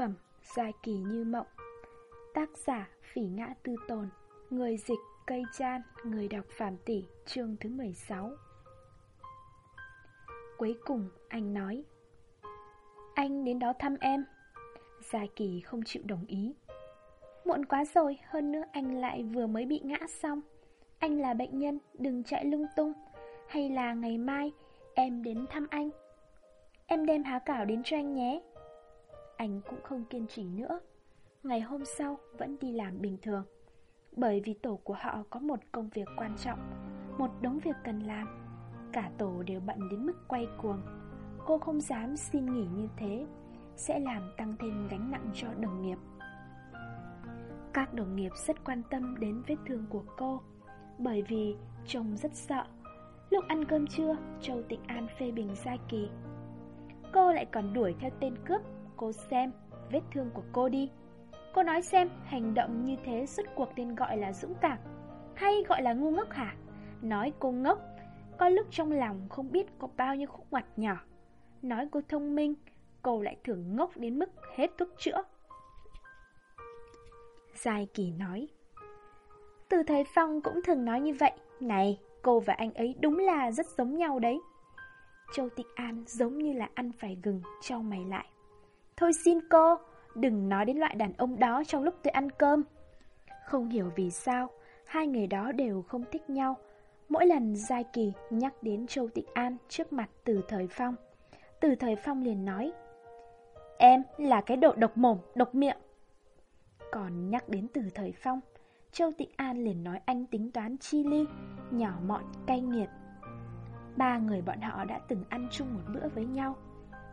phẩm Giai kỳ như mộng. Tác giả Phỉ Ngã Tư Tồn, Người dịch Cây Chan, Người đọc Phạm Tỷ, Chương thứ 16 Cuối cùng anh nói, Anh đến đó thăm em. Giai kỳ không chịu đồng ý. Muộn quá rồi, Hơn nữa anh lại vừa mới bị ngã xong. Anh là bệnh nhân, Đừng chạy lung tung. Hay là ngày mai Em đến thăm anh. Em đem há cảo đến cho anh nhé. Anh cũng không kiên trì nữa. Ngày hôm sau, vẫn đi làm bình thường. Bởi vì tổ của họ có một công việc quan trọng, Một đống việc cần làm. Cả tổ đều bận đến mức quay cuồng. Cô không dám xin nghỉ như thế, Sẽ làm tăng thêm gánh nặng cho đồng nghiệp. Các đồng nghiệp rất quan tâm đến vết thương của cô, Bởi vì chồng rất sợ. Lúc ăn cơm trưa, Châu Tịnh An phê bình gia Kỳ. Cô lại còn đuổi theo tên cướp Cô xem vết thương của cô đi. Cô nói xem hành động như thế suốt cuộc nên gọi là dũng cảm Hay gọi là ngu ngốc hả? Nói cô ngốc Có lúc trong lòng không biết có bao nhiêu khúc ngoặt nhỏ. Nói cô thông minh Cô lại thường ngốc đến mức hết thuốc chữa. Giai Kỳ nói Từ thời Phong cũng thường nói như vậy. Này cô và anh ấy đúng là rất giống nhau đấy. Châu Tịch An giống như là ăn phải gừng, trao mày lại. Thôi xin cô, đừng nói đến loại đàn ông đó trong lúc tôi ăn cơm. Không hiểu vì sao, hai người đó đều không thích nhau. Mỗi lần Giai Kỳ nhắc đến Châu tịnh An trước mặt Từ Thời Phong, Từ Thời Phong liền nói Em là cái độ độc mồm, độc miệng. Còn nhắc đến Từ Thời Phong, Châu Tịnh An liền nói anh tính toán chi ly, nhỏ mọn, cay nghiệt, Ba người bọn họ đã từng ăn chung một bữa với nhau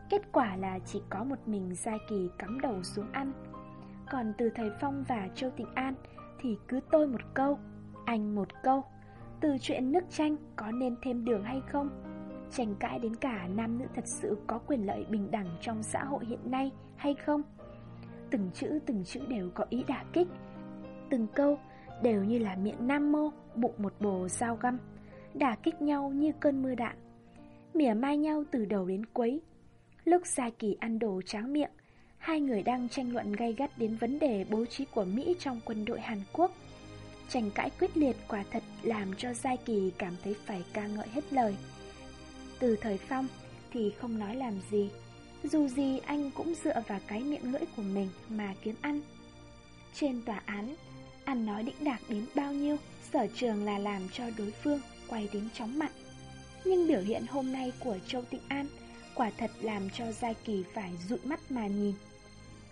Kết quả là chỉ có một mình gia Kỳ cắm đầu xuống ăn. Còn từ thầy Phong và Châu Tịnh An Thì cứ tôi một câu Anh một câu. Từ chuyện nước chanh có nên thêm đường hay không? Tranh cãi đến cả nam nữ thật sự có quyền lợi bình đẳng trong xã hội hiện nay hay không? Từng chữ từng chữ đều có ý đả kích. Từng câu đều như là miệng nam mô Bụng một bồ dao găm. Đả kích nhau như cơn mưa đạn, mỉa mai nhau từ đầu đến cuối. Lúc Gia Kỳ ăn đồ tráng miệng, hai người đang tranh luận gay gắt đến vấn đề bố trí của Mỹ trong quân đội Hàn Quốc. Tranh cãi quyết liệt quả thật làm cho Gia Kỳ cảm thấy phải ca ngợi hết lời. Từ thời phong thì không nói làm gì, dù gì anh cũng dựa vào cái miệng lưỡi của mình mà kiếm ăn. Trên tòa án, ăn nói đĩnh đạc đến bao nhiêu, sở trường là làm cho đối phương quay đến chóng mặt. Nhưng biểu hiện hôm nay của Châu Tịnh An quả thật làm cho Giai Kỳ phải dụi mắt mà nhìn.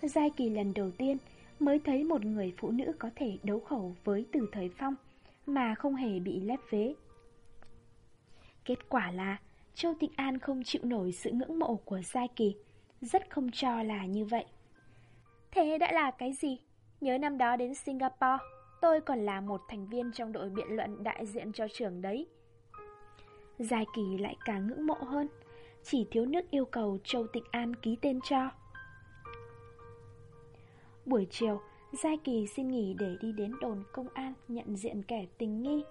Giai Kỳ lần đầu tiên mới thấy một người phụ nữ có thể đấu khẩu với từ thời phong mà không hề bị lép vế. Kết quả là Châu Tịnh An không chịu nổi sự ngưỡng mộ của Giai Kỳ, rất không cho là như vậy. Thế đã là cái gì? Nhớ năm đó đến Singapore, Tôi còn là một thành viên trong đội biện luận đại diện cho trường đấy. Giai Kỳ lại càng ngưỡng mộ hơn, chỉ thiếu nước yêu cầu Châu Tịnh An ký tên cho. Buổi chiều, Giai Kỳ xin nghỉ để đi đến đồn công an nhận diện kẻ tình nghi.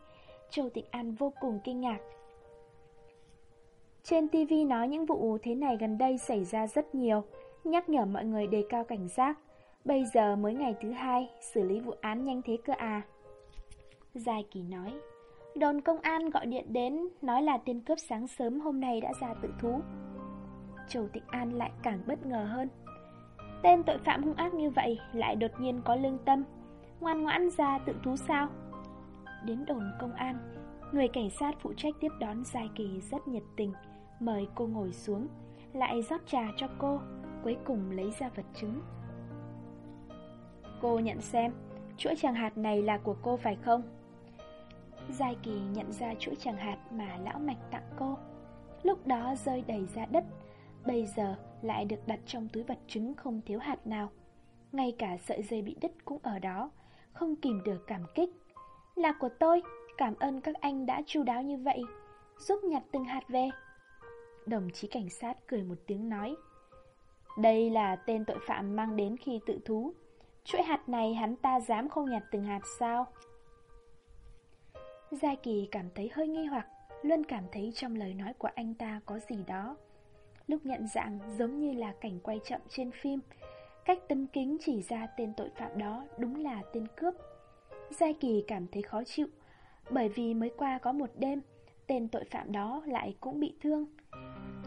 Châu Tịnh An vô cùng kinh ngạc. Trên TV nói những vụ thế này gần đây xảy ra rất nhiều, nhắc nhở mọi người đề cao cảnh giác. Bây giờ mới ngày thứ hai, xử lý vụ án nhanh thế cơ à? Giai Kỳ nói. Đồn công an gọi điện đến, nói là tên cướp sáng sớm hôm nay đã ra tự thú. Châu Tịnh An lại càng bất ngờ hơn. Tên tội phạm hung ác như vậy lại đột nhiên có lương tâm, ngoan ngoãn ra tự thú sao? Đến đồn công an, người cảnh sát phụ trách tiếp đón Giai Kỳ rất nhiệt tình, mời cô ngồi xuống, lại rót trà cho cô, cuối cùng lấy ra vật chứng. Cô nhận xem, chuỗi tràng hạt này là của cô phải không? Giai Kỳ nhận ra chuỗi tràng hạt mà lão mạch tặng cô. Lúc đó rơi đầy ra đất, bây giờ lại được đặt trong túi vật chứng không thiếu hạt nào. Ngay cả sợi dây bị đứt cũng ở đó, không kìm được cảm kích. Là của tôi, cảm ơn các anh đã chu đáo như vậy, giúp nhặt từng hạt về. Đồng chí cảnh sát cười một tiếng nói. Đây là tên tội phạm mang đến khi tự thú, Chuỗi hạt này hắn ta dám không nhặt từng hạt sao? Gia Kỳ cảm thấy hơi nghi hoặc, luôn cảm thấy trong lời nói của anh ta có gì đó. Lúc nhận dạng giống như là cảnh quay chậm trên phim, Cách tấm kính chỉ ra tên tội phạm đó đúng là tên cướp. gia Kỳ cảm thấy khó chịu, bởi vì mới qua có một đêm, tên tội phạm đó lại cũng bị thương.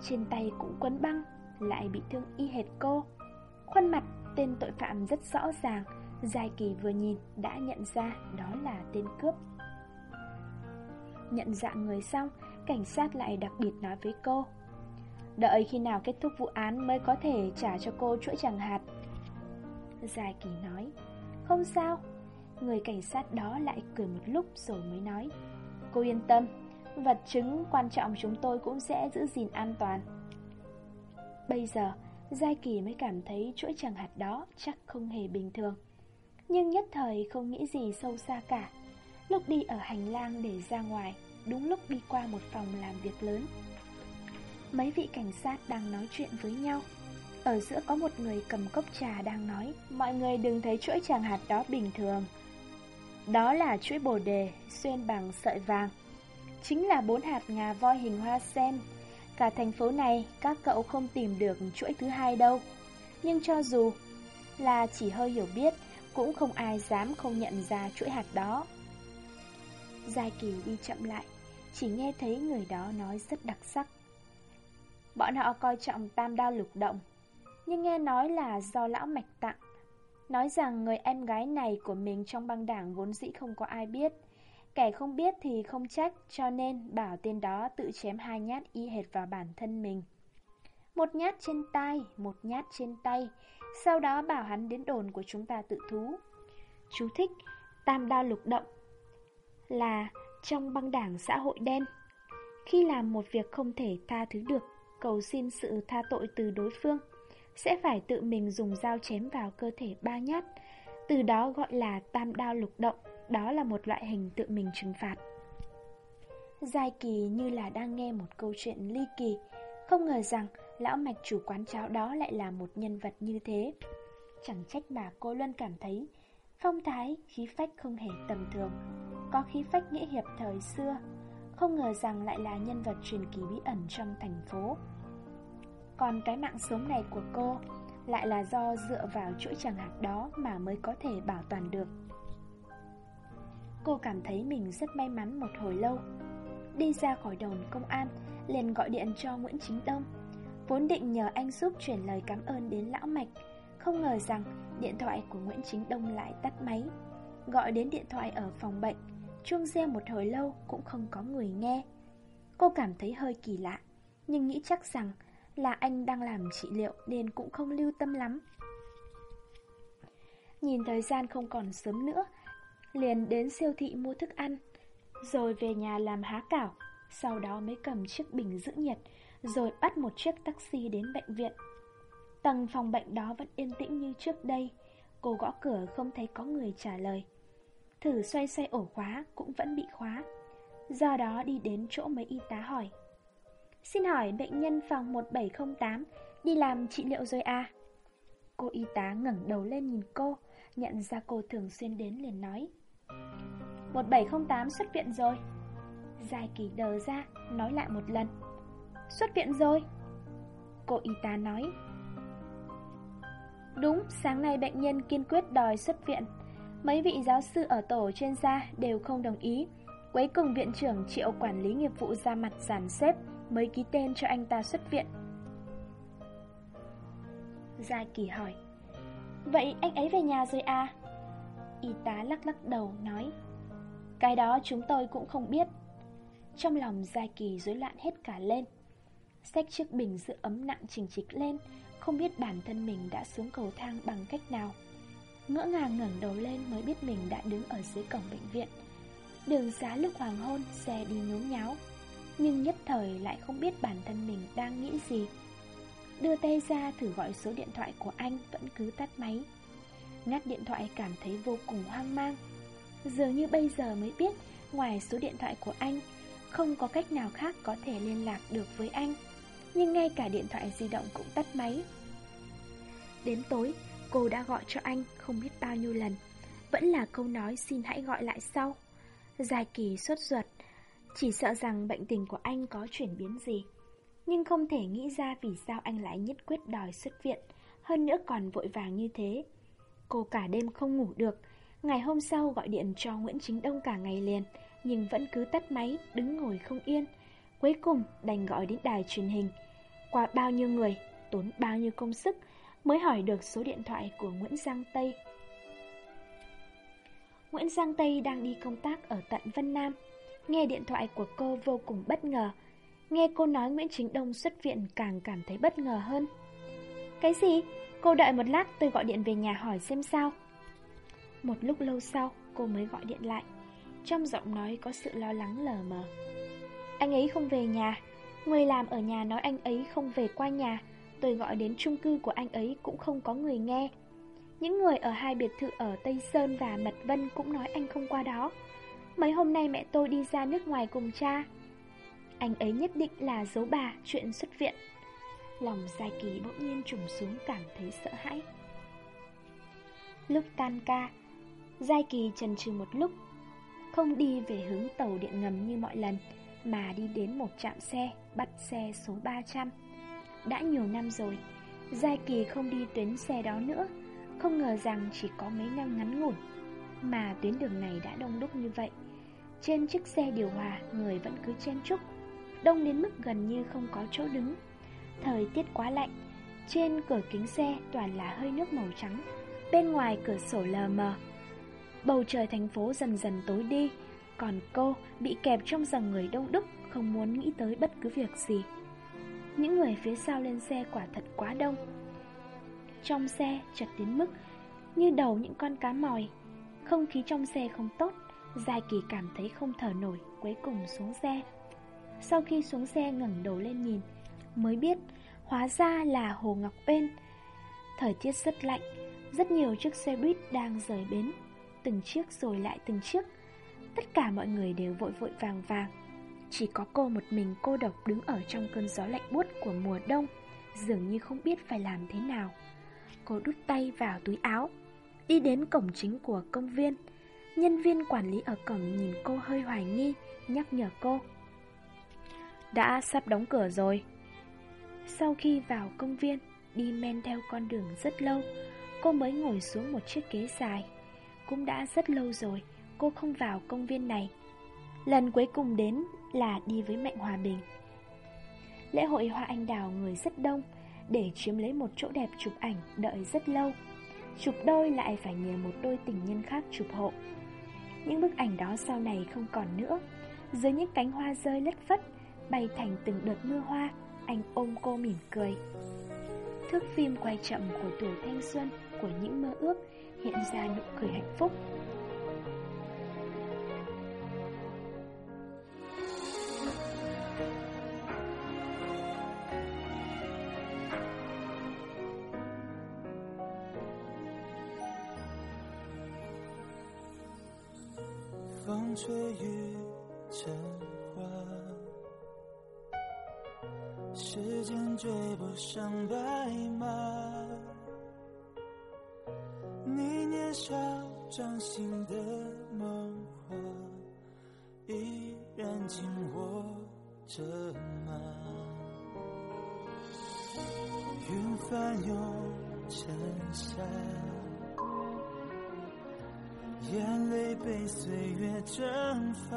Trên tay cũng quấn băng, lại bị thương y hệt cô. Khuôn mặt tên tội phạm rất rõ ràng, Giai Kỳ vừa nhìn đã nhận ra đó là tên cướp. Nhận dạng người xong, cảnh sát lại đặc biệt nói với cô. Đợi khi nào kết thúc vụ án mới có thể trả cho cô chuỗi chẳng hạt. Dài Kỳ nói, không sao. Người cảnh sát đó lại cười một lúc rồi mới nói, cô yên tâm, vật chứng quan trọng chúng tôi cũng sẽ giữ gìn an toàn. Bây giờ, Giai Kỳ mới cảm thấy chuỗi chẳng hạt đó chắc không hề bình thường. Nhưng nhất thời không nghĩ gì sâu xa cả. Lúc đi ở hành lang để ra ngoài, đúng lúc đi qua một phòng làm việc lớn. Mấy vị cảnh sát đang nói chuyện với nhau. Ở giữa có một người cầm cốc trà đang nói, mọi người đừng thấy chuỗi tràng hạt đó bình thường. Đó là chuỗi bồ đề xuyên bằng sợi vàng. Chính là bốn hạt ngà voi hình hoa sen Cả thành phố này các cậu không tìm được chuỗi thứ hai đâu Nhưng cho dù là chỉ hơi hiểu biết Cũng không ai dám không nhận ra chuỗi hạt đó Giai Kỳ đi chậm lại Chỉ nghe thấy người đó nói rất đặc sắc Bọn họ coi trọng tam đao lục động Nhưng nghe nói là do lão mạch tặng Nói rằng người em gái này của mình trong băng đảng vốn dĩ không có ai biết Kẻ không biết thì không trách, cho nên bảo tên đó tự chém hai nhát y hệt vào bản thân mình. Một nhát trên tay, một nhát trên tay, sau đó bảo hắn đến đồn của chúng ta tự thú. Chú thích, tam đao lục động là trong băng đảng xã hội đen. Khi làm một việc không thể tha thứ được, cầu xin sự tha tội từ đối phương, sẽ phải tự mình dùng dao chém vào cơ thể ba nhát, từ đó gọi là tam đao lục động đó là một loại hình tự mình trừng phạt. Giai kỳ như là đang nghe một câu chuyện ly kỳ, không ngờ rằng lão mạch chủ quán cháo đó lại là một nhân vật như thế. Chẳng trách mà cô luôn cảm thấy phong thái, khí phách không hề tầm thường, có khí phách nghĩa hiệp thời xưa, không ngờ rằng lại là nhân vật truyền kỳ bí ẩn trong thành phố. Còn cái mạng sống này của cô lại là do dựa vào chuỗi chẳng hạt đó mà mới có thể bảo toàn được. Cô cảm thấy mình rất may mắn một hồi lâu Đi ra khỏi đồn công an liền gọi điện cho Nguyễn Chính Đông Vốn định nhờ anh giúp chuyển lời cảm ơn đến lão mạch Không ngờ rằng điện thoại của Nguyễn Chính Đông lại tắt máy Gọi đến điện thoại ở phòng bệnh Chuông reo một hồi lâu cũng không có người nghe Cô cảm thấy hơi kỳ lạ Nhưng nghĩ chắc rằng là anh đang làm trị liệu nên cũng không lưu tâm lắm Nhìn thời gian không còn sớm nữa liền đến siêu thị mua thức ăn, rồi về nhà làm há cảo, sau đó mới cầm chiếc bình giữ nhiệt, rồi bắt một chiếc taxi đến bệnh viện. Tầng phòng bệnh đó vẫn yên tĩnh như trước đây, cô gõ cửa không thấy có người trả lời. Thử xoay xoay ổ khóa cũng vẫn bị khóa, do đó đi đến chỗ mấy y tá hỏi. Xin hỏi bệnh nhân phòng 1708 đi làm trị liệu rồi à? Cô y tá ngẩng đầu lên nhìn cô, nhận ra cô thường xuyên đến liền nói. 1708 xuất viện rồi dài kỳ đờ ra Nói lại một lần Xuất viện rồi Cô y tá nói Đúng, sáng nay bệnh nhân kiên quyết đòi xuất viện Mấy vị giáo sư ở tổ chuyên gia đều không đồng ý. Cuối cùng viện trưởng triệu quản lý nghiệp vụ ra mặt giàn xếp, Mới ký tên cho anh ta xuất viện. Gia kỳ hỏi, Vậy anh ấy về nhà rồi à? Y tá lắc lắc đầu nói, Cái đó chúng tôi cũng không biết. Trong lòng gia Kỳ rối loạn hết cả lên. Xách chiếc bình giữ ấm nặng chỉnh trịch lên, Không biết bản thân mình đã xuống cầu thang bằng cách nào. Ngỡ ngàng ngẩng đầu lên mới biết mình đã đứng ở dưới cổng bệnh viện. Đường xá lúc hoàng hôn, xe đi nhốn nháo. Nhưng nhất thời lại không biết bản thân mình đang nghĩ gì. Đưa tay ra thử gọi số điện thoại của anh, vẫn cứ tắt máy. Ngắt điện thoại cảm thấy vô cùng hoang mang. Dường như bây giờ mới biết, Ngoài số điện thoại của anh, Không có cách nào khác có thể liên lạc được với anh. Nhưng ngay cả điện thoại di động cũng tắt máy. Đến tối Cô đã gọi cho anh không biết bao nhiêu lần Vẫn là câu nói xin hãy gọi lại sau Dài kỳ suốt ruột Chỉ sợ rằng bệnh tình của anh có chuyển biến gì Nhưng không thể nghĩ ra vì sao anh lại nhất quyết đòi xuất viện hơn nữa còn vội vàng như thế. Cô cả đêm không ngủ được, ngày hôm sau gọi điện cho Nguyễn Chính Đông cả ngày liền, nhưng vẫn cứ tắt máy, đứng ngồi không yên. Cuối cùng đành gọi đến đài truyền hình. Qua bao nhiêu người, tốn bao nhiêu công sức mới hỏi được số điện thoại của Nguyễn Giang Tây. Nguyễn Giang Tây đang đi công tác ở tận Vân Nam. Nghe điện thoại của cô vô cùng bất ngờ. Nghe cô nói Nguyễn Chính Đông xuất viện càng cảm thấy bất ngờ hơn. Cái gì? Cô đợi một lát tôi gọi điện về nhà hỏi xem sao. Một lúc lâu sau, cô mới gọi điện lại. Trong giọng nói có sự lo lắng lờ mờ. Anh ấy không về nhà. Người làm ở nhà nói anh ấy không về qua nhà. Tôi gọi đến chung cư của anh ấy cũng không có người nghe. Những người ở hai biệt thự ở Tây Sơn và Mật Vân cũng nói anh không qua đó. Mấy hôm nay mẹ tôi đi ra nước ngoài cùng cha. Anh ấy nhất định là giấu bà chuyện xuất viện. Lòng Giai Kỳ bỗng nhiên trùng xuống cảm thấy sợ hãi. Lúc tan ca, Giai Kỳ chần chừ một lúc, không đi về hướng tàu điện ngầm như mọi lần, mà đi đến một trạm xe, bắt xe số 300. Đã nhiều năm rồi, Giai Kỳ không đi tuyến xe đó nữa, không ngờ rằng chỉ có mấy năm ngắn ngủn Mà tuyến đường này đã đông đúc như vậy. Trên chiếc xe điều hòa Người vẫn cứ chen chúc. Đông đến mức gần như không có chỗ đứng. Thời tiết quá lạnh. Trên cửa kính xe toàn là hơi nước màu trắng. Bên ngoài cửa sổ lờ mờ. Bầu trời thành phố dần dần tối đi. Còn cô bị kẹp trong dòng người đông đúc Không muốn nghĩ tới bất cứ việc gì. Những người phía sau lên xe quả thật quá đông trong xe chật đến mức như đầu những con cá mòi. Không khí trong xe không tốt, Giai Kỳ cảm thấy không thở nổi, cuối cùng xuống xe. Sau khi xuống xe ngẩng đầu lên nhìn, mới biết hóa ra là Hồ Ngọc Bên. Thời tiết rất lạnh, rất nhiều chiếc xe buýt đang rời bến, từng chiếc rồi lại từng chiếc. Tất cả mọi người đều vội vội vàng vàng. Chỉ có cô một mình cô độc đứng ở trong cơn gió lạnh buốt của mùa đông, dường như không biết phải làm thế nào. Cô đút tay vào túi áo Đi đến cổng chính của công viên. Nhân viên quản lý ở cổng nhìn cô hơi hoài nghi Nhắc nhở cô. Đã sắp đóng cửa rồi. Sau khi vào công viên Đi men theo con đường rất lâu Cô mới ngồi xuống một chiếc ghế dài. Cũng đã rất lâu rồi Cô không vào công viên này. Lần cuối cùng đến là đi với Mạnh Hòa Bình Lễ hội hoa anh đào người rất đông để chiếm lấy một chỗ đẹp chụp ảnh đợi rất lâu. Chụp đôi lại phải nhờ một đôi tình nhân khác chụp hộ. Những bức ảnh đó sau này không còn nữa. Dưới những cánh hoa rơi lất phất, bay thành từng đợt mưa hoa, anh ôm cô mỉm cười. Thước phim quay chậm của tuổi thanh xuân, của những mơ ước, hiện ra nụ cười hạnh phúc. 像白马。你年少掌心的梦话，依然紧握着吗？云翻涌成沙，眼泪被岁月蒸发。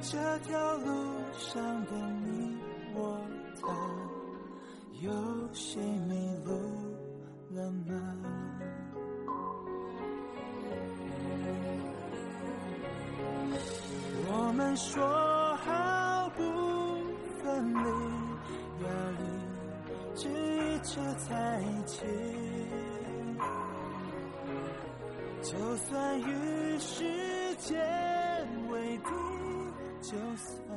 这条路上的你。我他，有谁迷路了吗？我们说好不分离，要一直一直在一起，就算与时间为敌。就算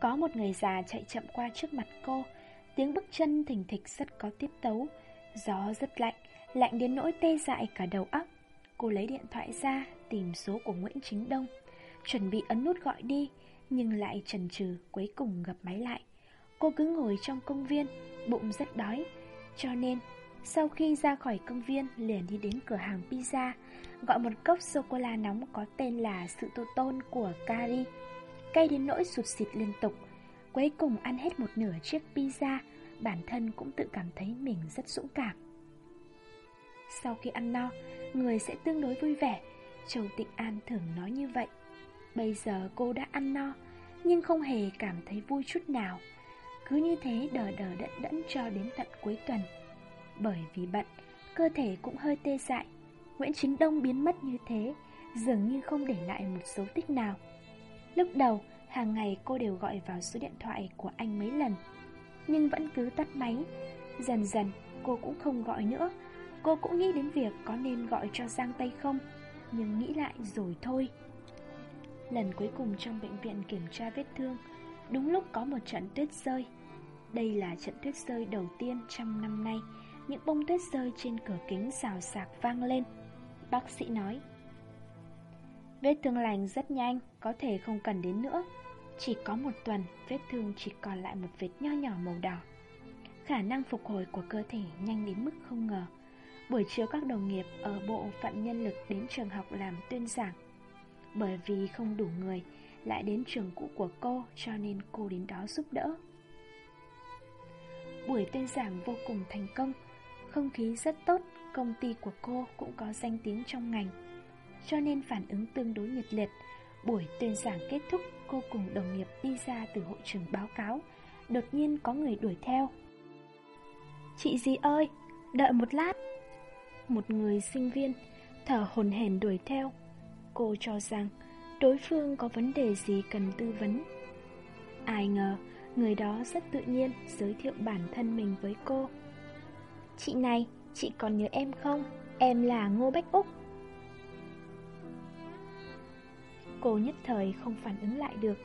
Có một người già chạy chậm qua trước mặt cô. Tiếng bước chân thình thịch rất có tiết tấu. Gió rất lạnh Lạnh đến nỗi tê dại cả đầu óc. Cô lấy điện thoại ra, Tìm số của Nguyễn Chính Đông. Chuẩn bị ấn nút gọi đi, Nhưng lại chần chừ cuối cùng gặp máy lại. Cô cứ ngồi trong công viên, Bụng rất đói. Cho nên sau khi ra khỏi công viên, liền đi đến cửa hàng pizza, gọi một cốc sô-cô-la nóng có tên là sự tô tôn của Kari. cay đến nỗi sụt xịt liên tục. Cuối cùng ăn hết một nửa chiếc pizza, bản thân cũng tự cảm thấy mình rất dũng cảm. Sau khi ăn no, người sẽ tương đối vui vẻ, Châu Tịnh An thường nói như vậy. Bây giờ cô đã ăn no, nhưng không hề cảm thấy vui chút nào. Cứ như thế đờ đờ đẫn đẫn cho đến tận cuối tuần. Bởi vì bận, cơ thể cũng hơi tê dại. Nguyễn Chính Đông biến mất như thế, dường như không để lại một dấu tích nào. Lúc đầu, hàng ngày cô đều gọi vào số điện thoại của anh mấy lần, nhưng vẫn cứ tắt máy. Dần dần, cô cũng không gọi nữa. Cô cũng nghĩ đến việc có nên gọi cho Giang Tây không, nhưng nghĩ lại rồi thôi. Lần cuối cùng trong bệnh viện kiểm tra vết thương, đúng lúc có một trận tuyết rơi. Đây là trận tuyết rơi đầu tiên trong năm nay, những bông tuyết rơi trên cửa kính xào xạc vang lên. Bác sĩ nói, Vết thương lành rất nhanh, có thể không cần đến nữa. Chỉ có một tuần, vết thương chỉ còn lại một vết nho nhỏ màu đỏ. Khả năng phục hồi của cơ thể nhanh đến mức không ngờ. Buổi chiều các đồng nghiệp ở bộ phận nhân lực đến trường học làm tuyên giảng. Bởi vì không đủ người, lại đến trường cũ của cô cho nên cô đến đó giúp đỡ. Buổi tuyên giảng vô cùng thành công, không khí rất tốt, công ty của cô cũng có danh tiếng trong ngành cho nên phản ứng tương đối nhiệt liệt. Buổi tuyên giảng kết thúc, cô cùng đồng nghiệp đi ra từ hội trường báo cáo. Đột nhiên có người đuổi theo. Chị gì ơi, đợi một lát. Một người sinh viên thở hồn hển đuổi theo. Cô cho rằng đối phương có vấn đề gì cần tư vấn. Ai ngờ, người đó rất tự nhiên giới thiệu bản thân mình với cô. Chị này, chị còn nhớ em không? Em là Ngô Bách Úc. Cô nhất thời không phản ứng lại được.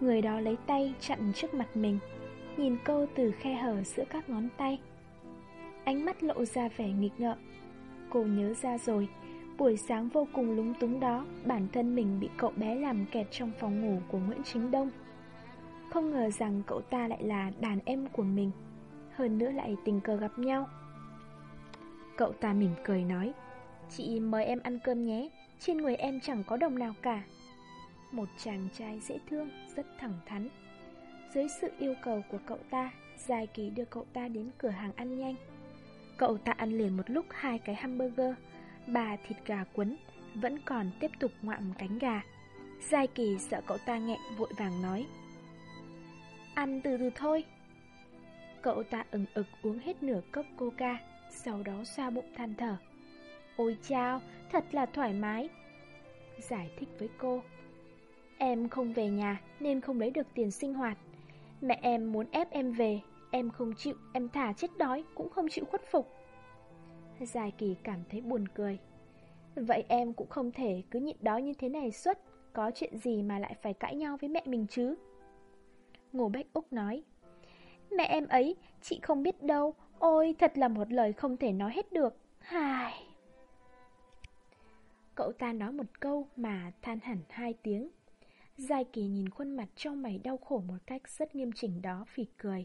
Người đó lấy tay chặn trước mặt mình Nhìn cô từ khe hở giữa các ngón tay. Ánh mắt lộ ra vẻ nghịch ngợm. Cô nhớ ra rồi Buổi sáng vô cùng lúng túng đó Bản thân mình bị cậu bé làm kẹt trong phòng ngủ của Nguyễn Chính Đông. Không ngờ rằng cậu ta lại là đàn em của mình. Hơn nữa lại tình cờ gặp nhau. Cậu ta mỉm cười nói Chị mời em ăn cơm nhé trên người em chẳng có đồng nào cả. Một chàng trai dễ thương Rất thẳng thắn. Dưới sự yêu cầu của cậu ta Giai kỳ đưa cậu ta đến cửa hàng ăn nhanh. Cậu ta ăn liền một lúc hai cái hamburger Bà thịt gà cuốn, Vẫn còn tiếp tục ngoạm cánh gà. Giai kỳ sợ cậu ta nghẹn vội vàng nói Ăn từ từ thôi Cậu ta ừng ực uống hết nửa cốc coca Sau đó xoa bụng than thở Ôi chao, thật là thoải mái. Giải thích với cô. Em không về nhà nên không lấy được tiền sinh hoạt. Mẹ em muốn ép em về, em không chịu, em thả chết đói cũng không chịu khuất phục. Giải kỳ cảm thấy buồn cười. Vậy em cũng không thể cứ nhịn đói như thế này suốt, có chuyện gì mà lại phải cãi nhau với mẹ mình chứ? Ngô Bách Úc nói. Mẹ em ấy, chị không biết đâu, ôi thật là một lời không thể nói hết được. Hài... Cậu ta nói một câu mà than hẳn hai tiếng. Giai kỳ nhìn khuôn mặt trong mày đau khổ một cách rất nghiêm chỉnh đó phì cười.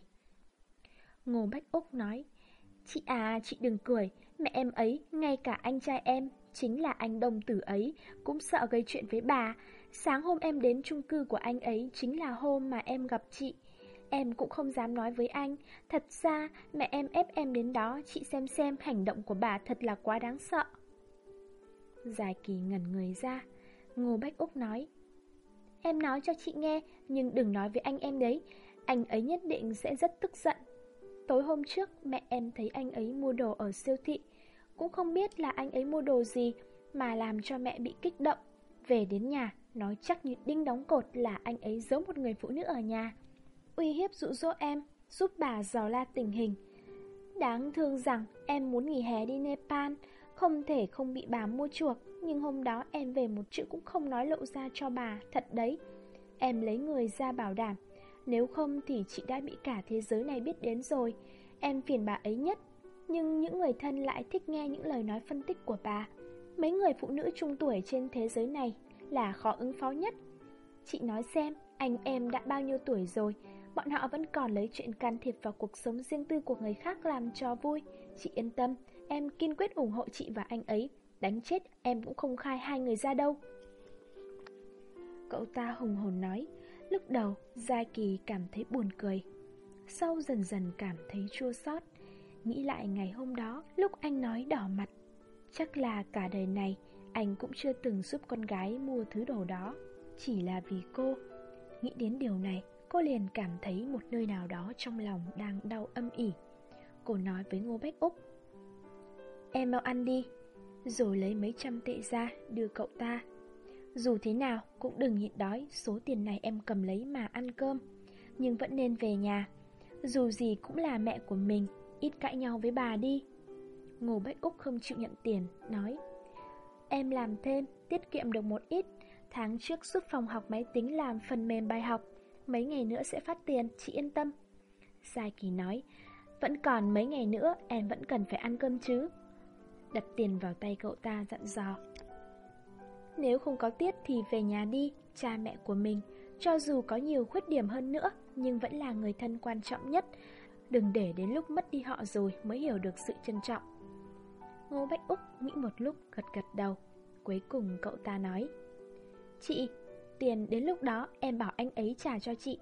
Ngô Bách Úc nói, Chị à, chị đừng cười, mẹ em ấy, ngay cả anh trai em, chính là anh đồng tử ấy, cũng sợ gây chuyện với bà. Sáng hôm em đến chung cư của anh ấy chính là hôm mà em gặp chị. Em cũng không dám nói với anh, thật ra mẹ em ép em đến đó, chị xem xem hành động của bà thật là quá đáng sợ. Dài kỳ ngẩn người ra. Ngô Bách Úc nói Em nói cho chị nghe Nhưng đừng nói với anh em đấy. Anh ấy nhất định sẽ rất tức giận. Tối hôm trước mẹ em thấy anh ấy mua đồ ở siêu thị. Cũng không biết là anh ấy mua đồ gì Mà làm cho mẹ bị kích động. Về đến nhà Nói chắc như đinh đóng cột là anh ấy giấu một người phụ nữ ở nhà. Uy hiếp dụ dỗ em, Giúp bà dò la tình hình. Đáng thương rằng em muốn nghỉ hè đi Nepal, không thể không bị bà mua chuộc, Nhưng hôm đó em về một chữ cũng không nói lộ ra cho bà, Thật đấy. Em lấy người ra bảo đảm, Nếu không thì chị đã bị cả thế giới này biết đến rồi. Em phiền bà ấy nhất, Nhưng những người thân lại thích nghe những lời nói phân tích của bà. Mấy người phụ nữ trung tuổi trên thế giới này Là khó ứng phó nhất. Chị nói xem, Anh em đã bao nhiêu tuổi rồi? Bọn họ vẫn còn lấy chuyện can thiệp vào cuộc sống riêng tư của người khác làm cho vui. Chị yên tâm, Em kiên quyết ủng hộ chị và anh ấy. Đánh chết, em cũng không khai hai người ra đâu. Cậu ta hùng hồn nói. Lúc đầu, Gia Kỳ cảm thấy buồn cười. Sau dần dần cảm thấy chua xót. Nghĩ lại ngày hôm đó, Lúc anh nói đỏ mặt. Chắc là cả đời này, Anh cũng chưa từng giúp con gái mua thứ đồ đó. Chỉ là vì cô. Nghĩ đến điều này Cô liền cảm thấy một nơi nào đó trong lòng đang đau âm ỉ. Cô nói với Ngô Bách Úc, Em mau ăn đi, Rồi lấy mấy trăm tệ ra đưa cậu ta. Dù thế nào cũng đừng nhịn đói, Số tiền này em cầm lấy mà ăn cơm. Nhưng vẫn nên về nhà. Dù gì cũng là mẹ của mình, Ít cãi nhau với bà đi. Ngô Bách Úc không chịu nhận tiền, Nói, Em làm thêm, tiết kiệm được một ít. Tháng trước giúp phòng học máy tính làm phần mềm bài học Mấy ngày nữa sẽ phát tiền, chị yên tâm. Sai Kỳ nói Vẫn còn mấy ngày nữa em vẫn cần phải ăn cơm chứ. Đặt tiền vào tay cậu ta dặn dò. Nếu không có tiết thì về nhà đi Cha mẹ của mình. Cho dù có nhiều khuyết điểm hơn nữa Nhưng vẫn là người thân quan trọng nhất. Đừng để đến lúc mất đi họ rồi Mới hiểu được sự trân trọng. Ngô Bách Úc nghĩ một lúc gật gật đầu. Cuối cùng cậu ta nói Chị, tiền đến lúc đó em bảo anh ấy trả cho chị.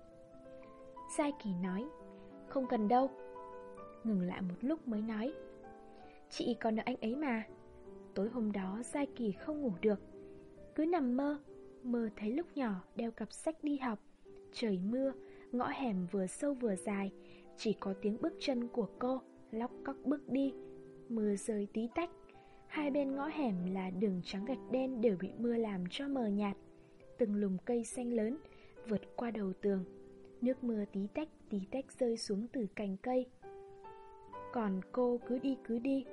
Sai Kỳ nói, Không cần đâu. Ngừng lại một lúc mới nói, Chị còn nợ anh ấy mà. Tối hôm đó Sai Kỳ không ngủ được. Cứ nằm mơ Mơ thấy lúc nhỏ đeo cặp sách đi học, Trời mưa, Ngõ hẻm vừa sâu vừa dài, Chỉ có tiếng bước chân của cô Lóc cóc bước đi, Mưa rơi tí tách. Hai bên ngõ hẻm là đường trắng gạch đen Đều bị mưa làm cho mờ nhạt. Từng lùm cây xanh lớn Vượt qua đầu tường. Nước mưa tí tách tí tách rơi xuống từ cành cây. Còn cô cứ đi cứ đi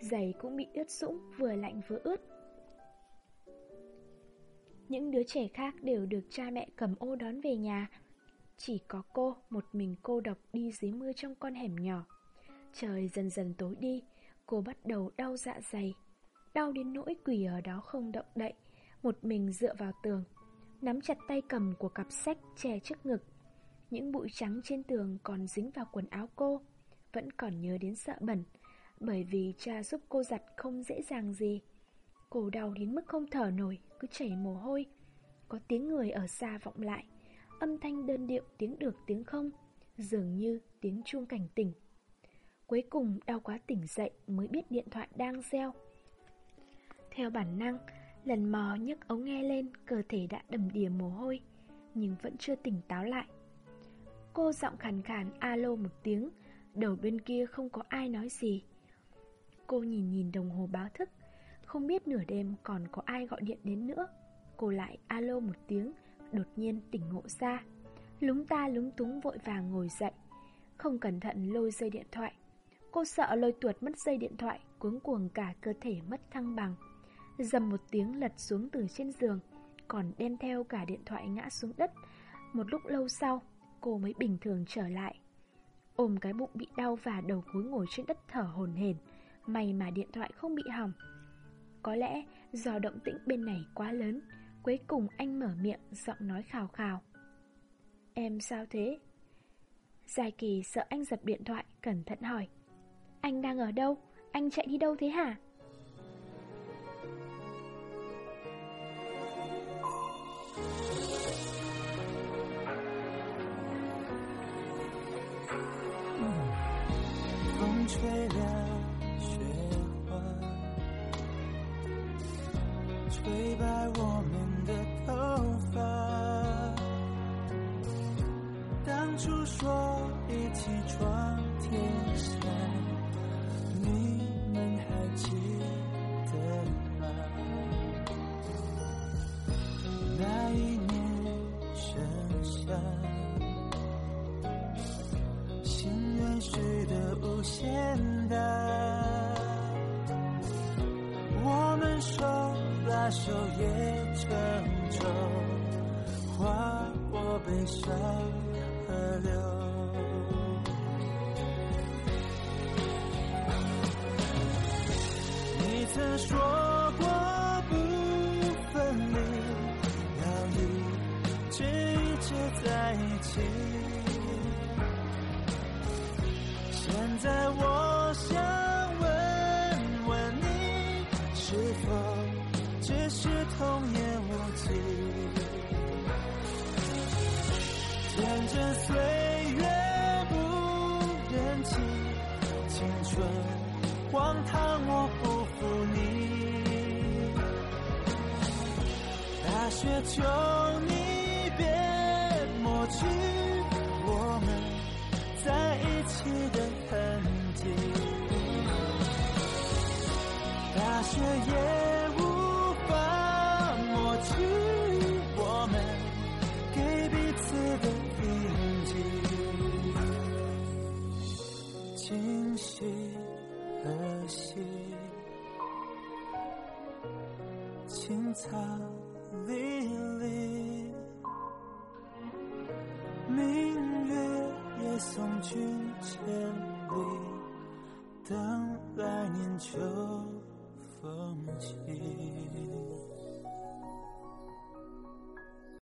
Giày cũng bị ướt sũng Vừa lạnh vừa ướt. Những đứa trẻ khác đều được cha mẹ cầm ô đón về nhà. Chỉ có cô, một mình cô độc đi dưới mưa trong con hẻm nhỏ. Trời dần dần tối đi Cô bắt đầu đau dạ dày. Đau đến nỗi quỷ ở đó không động đậy Một mình dựa vào tường. Nắm chặt tay cầm của cặp sách che trước ngực. Những bụi trắng trên tường còn dính vào quần áo cô, Vẫn còn nhớ đến sợ bẩn, Bởi vì cha giúp cô giặt không dễ dàng gì. Cô đau đến mức không thở nổi, Cứ chảy mồ hôi. Có tiếng người ở xa vọng lại, Âm thanh đơn điệu tiếng được tiếng không, Dường như tiếng chuông cảnh tỉnh. Cuối cùng đau quá tỉnh dậy mới biết điện thoại đang reo. Theo bản năng Lần mò nhấc ống nghe lên, Cơ thể đã đầm đìa mồ hôi, Nhưng vẫn chưa tỉnh táo lại. Cô giọng khàn khàn alo một tiếng, Đầu bên kia không có ai nói gì. Cô nhìn nhìn đồng hồ báo thức, Không biết nửa đêm còn có ai gọi điện đến nữa. Cô lại alo một tiếng, Đột nhiên tỉnh ngộ ra. Lúng ta lúng túng vội vàng ngồi dậy, Không cẩn thận lôi dây điện thoại. Cô sợ lôi tuột mất dây điện thoại, Cuống cuồng cả cơ thể mất thăng bằng. Dầm một tiếng lật xuống từ trên giường, Còn đem theo cả điện thoại ngã xuống đất Một lúc lâu sau, Cô mới bình thường trở lại Ôm cái bụng bị đau và đầu gối ngồi trên đất thở hồn hển, May mà điện thoại không bị hỏng Có lẽ do động tĩnh bên này quá lớn, Cuối cùng anh mở miệng, giọng nói khào khào Em sao thế? Dài kỳ sợ anh dập điện thoại, Cẩn thận hỏi Anh đang ở đâu? Anh chạy đi đâu thế hả? 手拉手也成舟，划过悲伤河流。你曾说过不分离，要一直一直在一起。现在我任岁月不忍欺，青春荒唐我不负你。大雪求你别抹去我们在一起的痕迹，大雪也他离离，明月也送君千里，等来年秋风起。